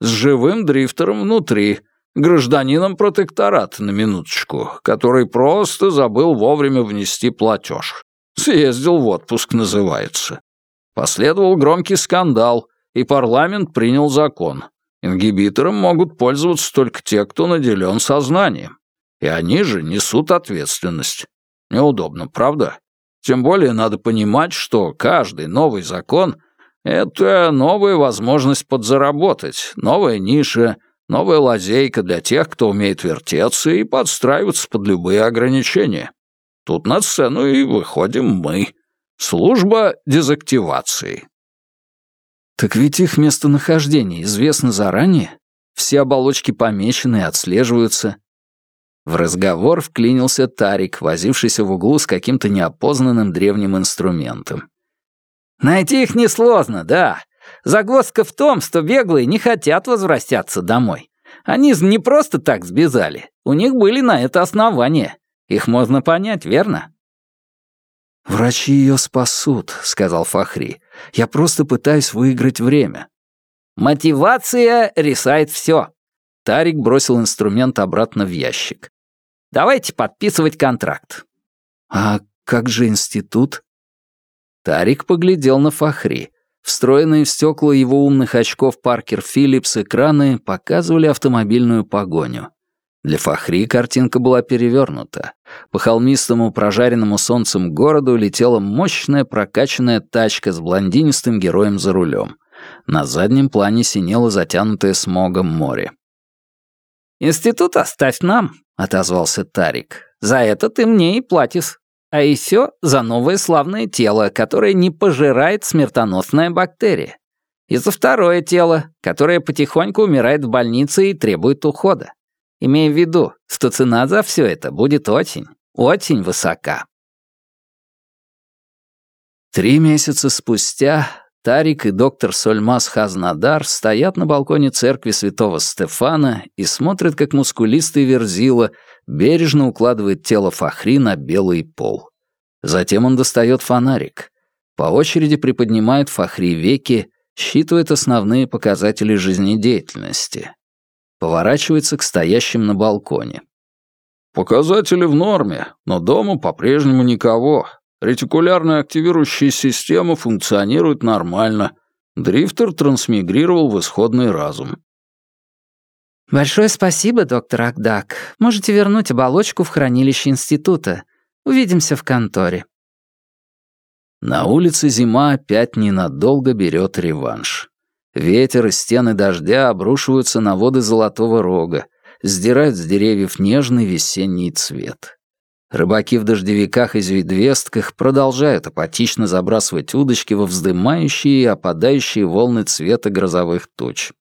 С живым дрифтером внутри, гражданином протектората на минуточку, который просто забыл вовремя внести платеж. Съездил в отпуск, называется. Последовал громкий скандал, и парламент принял закон. Ингибитором могут пользоваться только те, кто наделен сознанием. И они же несут ответственность. Неудобно, правда? Тем более надо понимать, что каждый новый закон — это новая возможность подзаработать, новая ниша, новая лазейка для тех, кто умеет вертеться и подстраиваться под любые ограничения. Тут на сцену и выходим мы. Служба дезактивации. Так ведь их местонахождение известно заранее. Все оболочки помечены и отслеживаются. В разговор вклинился Тарик, возившийся в углу с каким-то неопознанным древним инструментом. «Найти их несложно, да. Загвоздка в том, что беглые не хотят возвращаться домой. Они не просто так сбежали. У них были на это основания. Их можно понять, верно?» «Врачи ее спасут», — сказал Фахри. «Я просто пытаюсь выиграть время». «Мотивация решает все». Тарик бросил инструмент обратно в ящик. «Давайте подписывать контракт». «А как же институт?» Тарик поглядел на Фахри. Встроенные в стекла его умных очков Паркер Филлипс экраны показывали автомобильную погоню. Для Фахри картинка была перевернута. По холмистому, прожаренному солнцем городу летела мощная прокачанная тачка с блондинистым героем за рулем. На заднем плане синело затянутое смогом море. «Институт оставь нам», — отозвался Тарик. «За это ты мне и платишь. А еще за новое славное тело, которое не пожирает смертоносная бактерия. И за второе тело, которое потихоньку умирает в больнице и требует ухода. Имея в виду, что цена за все это будет очень, очень высока. Три месяца спустя Тарик и доктор Сольмас Хазнадар стоят на балконе церкви святого Стефана и смотрят, как мускулистый верзила бережно укладывает тело Фахри на белый пол. Затем он достает фонарик. По очереди приподнимает Фахри веки, считывает основные показатели жизнедеятельности. Поворачивается к стоящим на балконе. «Показатели в норме, но дома по-прежнему никого. Ретикулярная активирующая система функционирует нормально. Дрифтер трансмигрировал в исходный разум». «Большое спасибо, доктор Акдак. Можете вернуть оболочку в хранилище института. Увидимся в конторе». На улице зима опять ненадолго берет реванш. Ветер и стены дождя обрушиваются на воды Золотого Рога, сдирают с деревьев нежный весенний цвет. Рыбаки в дождевиках и зведвестках продолжают апатично забрасывать удочки во вздымающие и опадающие волны цвета грозовых туч.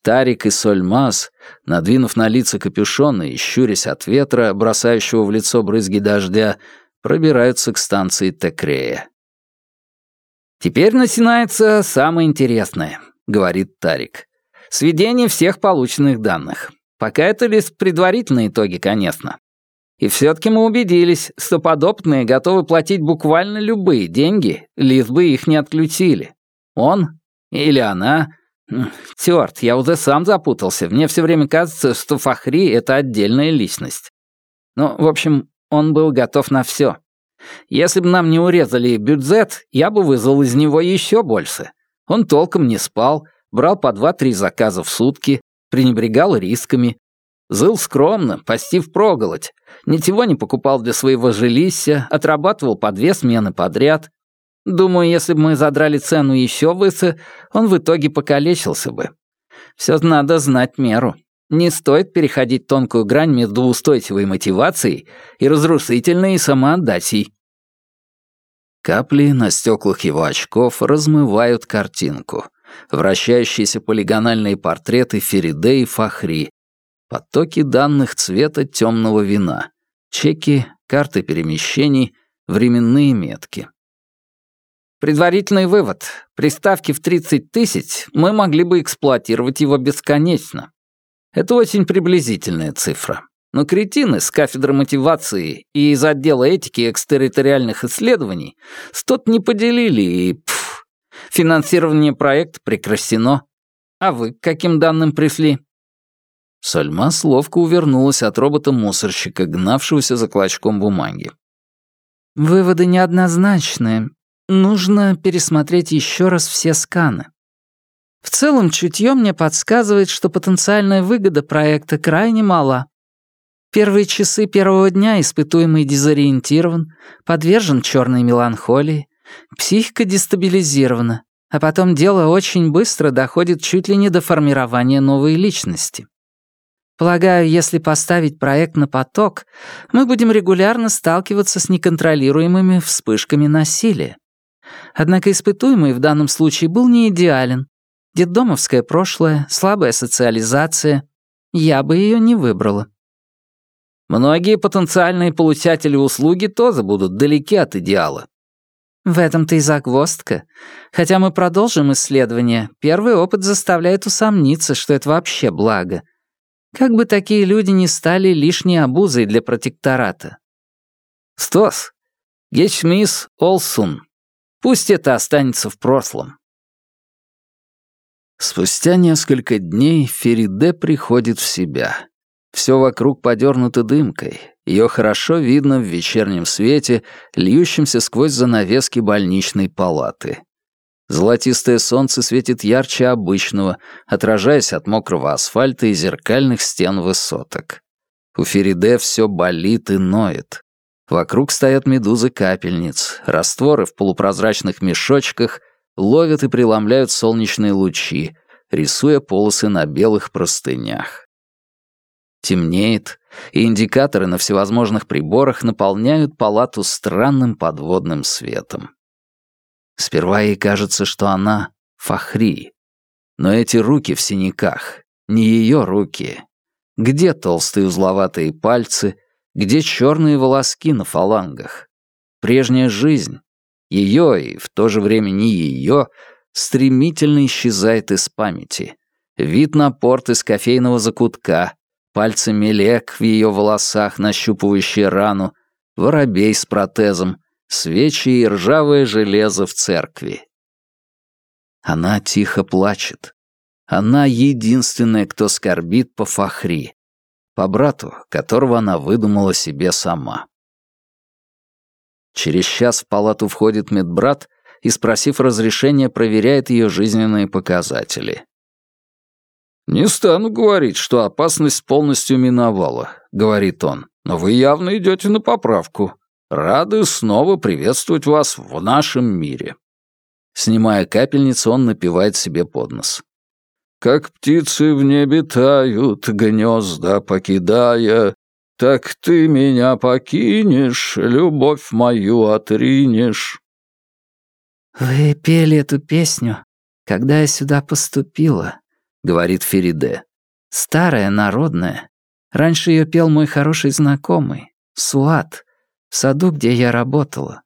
Тарик и Сольмас, надвинув на лица капюшоны и щурясь от ветра, бросающего в лицо брызги дождя, пробираются к станции Текрея. «Теперь начинается самое интересное», — говорит Тарик. «Сведение всех полученных данных. Пока это лишь предварительные итоги, конечно. И все-таки мы убедились, что подопытные готовы платить буквально любые деньги, лишь бы их не отключили. Он или она... Тёрт, я уже сам запутался. Мне все время кажется, что Фахри — это отдельная личность. Ну, в общем, он был готов на все. Если бы нам не урезали бюджет, я бы вызвал из него еще больше. Он толком не спал, брал по два-три заказа в сутки, пренебрегал рисками. Зыл скромно, почти впроголодь. Ничего не покупал для своего жилища, отрабатывал по две смены подряд. Думаю, если бы мы задрали цену еще выше, он в итоге покалечился бы. Все надо знать меру. Не стоит переходить тонкую грань между устойчивой мотивацией и разрушительной самоотдачей. Капли на стеклах его очков размывают картинку. Вращающиеся полигональные портреты Фериде и Фахри. Потоки данных цвета темного вина. Чеки, карты перемещений, временные метки. Предварительный вывод. При ставке в 30 тысяч мы могли бы эксплуатировать его бесконечно. Это очень приблизительная цифра. Но кретины с кафедры мотивации и из отдела этики экстерриториальных исследований стот не поделили и, пф, финансирование проекта прекращено. А вы к каким данным пришли? Сальмас ловко увернулась от робота-мусорщика, гнавшегося за клочком бумаги. «Выводы неоднозначные. Нужно пересмотреть еще раз все сканы. В целом, чутье мне подсказывает, что потенциальная выгода проекта крайне мала. Первые часы первого дня испытуемый дезориентирован, подвержен черной меланхолии, психика дестабилизирована, а потом дело очень быстро доходит чуть ли не до формирования новой личности. Полагаю, если поставить проект на поток, мы будем регулярно сталкиваться с неконтролируемыми вспышками насилия. Однако испытуемый в данном случае был не идеален. Детдомовское прошлое, слабая социализация. Я бы ее не выбрала. Многие потенциальные получатели услуги тоже будут далеки от идеала. В этом-то и загвоздка. Хотя мы продолжим исследование, первый опыт заставляет усомниться, что это вообще благо. Как бы такие люди не стали лишней обузой для протектората. Стос, гечмис олсун. Пусть это останется в прошлом. Спустя несколько дней Фериде приходит в себя. Все вокруг подернуто дымкой. Ее хорошо видно в вечернем свете, льющемся сквозь занавески больничной палаты. Золотистое солнце светит ярче обычного, отражаясь от мокрого асфальта и зеркальных стен высоток. У Фериде все болит и ноет. Вокруг стоят медузы капельниц, растворы в полупрозрачных мешочках ловят и преломляют солнечные лучи, рисуя полосы на белых простынях. Темнеет, и индикаторы на всевозможных приборах наполняют палату странным подводным светом. Сперва ей кажется, что она — Фахри. Но эти руки в синяках — не ее руки. Где толстые узловатые пальцы, где черные волоски на фалангах? Прежняя жизнь, ее и в то же время не ее, стремительно исчезает из памяти. Вид на порт из кофейного закутка, пальцы мелек в ее волосах, нащупывающие рану, воробей с протезом, свечи и ржавое железо в церкви. Она тихо плачет. Она единственная, кто скорбит по Фахри, по брату, которого она выдумала себе сама. Через час в палату входит медбрат и, спросив разрешения, проверяет ее жизненные показатели. «Не стану говорить, что опасность полностью миновала», — говорит он, «но вы явно идете на поправку. Рады снова приветствовать вас в нашем мире». Снимая капельницу, он напевает себе под нос. Как птицы в небе тают, гнезда покидая, Так ты меня покинешь, любовь мою отринешь. «Вы пели эту песню, когда я сюда поступила», — говорит Фериде. «Старая, народная. Раньше ее пел мой хороший знакомый, Суат, в саду, где я работала.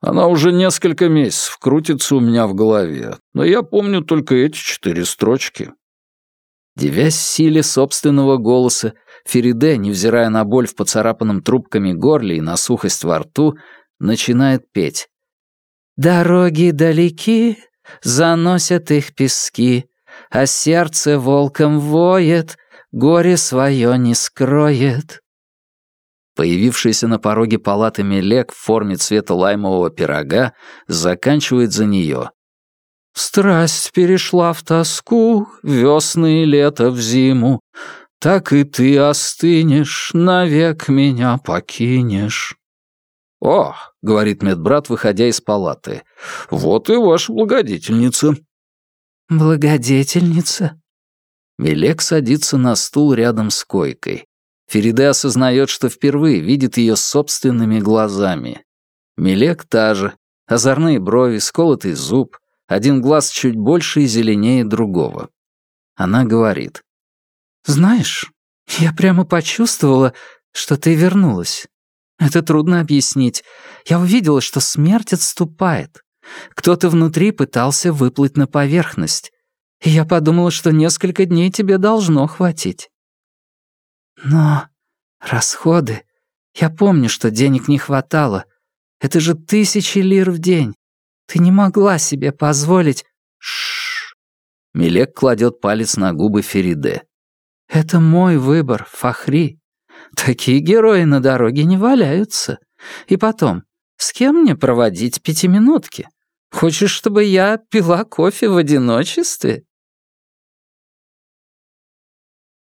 Она уже несколько месяцев крутится у меня в голове, но я помню только эти четыре строчки. Девясь силе собственного голоса, Фериде, невзирая на боль в поцарапанном трубками горле и на сухость во рту, начинает петь. «Дороги далеки, заносят их пески, а сердце волком воет, горе свое не скроет». Появившийся на пороге палаты Мелек в форме цвета лаймового пирога заканчивает за нее. «Страсть перешла в тоску, весны и лето в зиму. Так и ты остынешь, навек меня покинешь». «О», — говорит медбрат, выходя из палаты, — «вот и ваша благодетельница». «Благодетельница?» Мелек садится на стул рядом с койкой. Фериде осознает, что впервые видит ее собственными глазами. Милек та же, озорные брови, сколотый зуб, один глаз чуть больше и зеленее другого. Она говорит. «Знаешь, я прямо почувствовала, что ты вернулась. Это трудно объяснить. Я увидела, что смерть отступает. Кто-то внутри пытался выплыть на поверхность. И я подумала, что несколько дней тебе должно хватить. Но расходы... Я помню, что денег не хватало. Это же тысячи лир в день. Ты не могла себе позволить... Шш. Милек кладет палец на губы Фериде. Это мой выбор, Фахри. Такие герои на дороге не валяются. И потом, с кем мне проводить пятиминутки? Хочешь, чтобы я пила кофе в одиночестве?